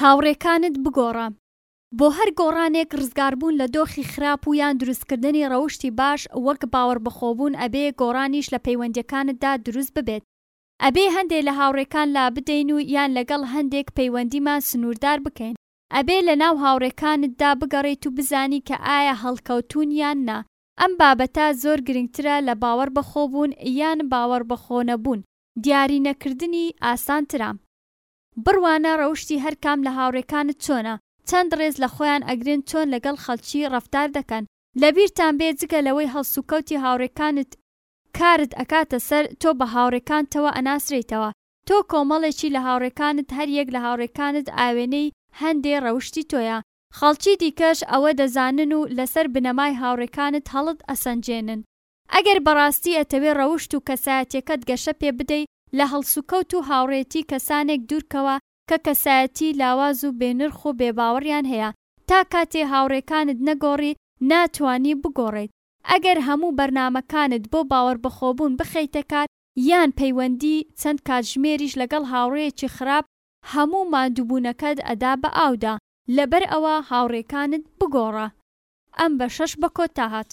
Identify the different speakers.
Speaker 1: هاوڕێکانت بگۆڕە. بۆ هەر گۆڕانێک ڕزگاربوون لە دۆخی خراپ و یان دروستکردنی ڕەوشتی باش وەک باوەڕبەخۆبوون ئەبێ گۆڕانیش لە پەیوەندیەکانتدا دروست ببێت ئەبێ هەندێ لە هاوڕێکان لابدەین و یان لەگەڵ هەندێک پەیوەندیمان سنوردار بکەین ئەبێ لەناو هاوڕێکانتدا بگەڕێیت و بزانی کە ئایا هەڵکەوتوون یان نا ئەم بابەتە زۆر گرنگترە لە باوەڕبەخۆبوون یان باوەڕبەخۆنەبوون دیارینەکردنی ئاسانترە. بڕوانە ڕەوشتی هەر کام لە هاوڕێکانت چۆنە، چەند ڕێز لە خۆیان ئەگرن، چۆن لەگەڵ خەڵکی ڕەفتار دەکەن. لە بیرتان بێ جگە لەوەی هەڵسوکەوتی هاوڕێکانت کارت ئەکاتە سەر، تۆ بە هاوڕێکانتەوە ئەناسرێیتەوە. تۆ کۆمەڵێکی لە هاوڕێکانت هەر یەک لە هاوڕێکانت ئاوێنەی هەندێ ڕەوشتی تۆیە. خەڵکی دیکەش ئەوە دەزانن و لەسەر بنەمای هاوڕێکانت هەڵت ئەسەنجێنن. ئەگەر بەڕاستی ئەتەوێ ڕەوشت و کەسایەتیەکەت گەشە پێ بدەی لە هەڵسوکەوت و هاوڕێتی کەسانێک دوور کەوە کە کەسایەتی لاواز و بێ نرخ و بێ باوەڕیان هەیە تا کاتێ هاوڕێکانت نەگۆڕی ناتوانی بگۆڕێیت ئەگەر هەموو بەرنامەکانت بۆ باوەڕ بەخۆبوون بخەیتە کار یان پەیوەندی چەند کاتژمێریش لەگەڵ هاوڕێیەکی خراپ هەموو ماندووبوونەکەت ئەدا بە ئاودا لەبەر ئەوە هاوڕێکانت بگۆڕە ئەم بەشەش بەکۆتا هات.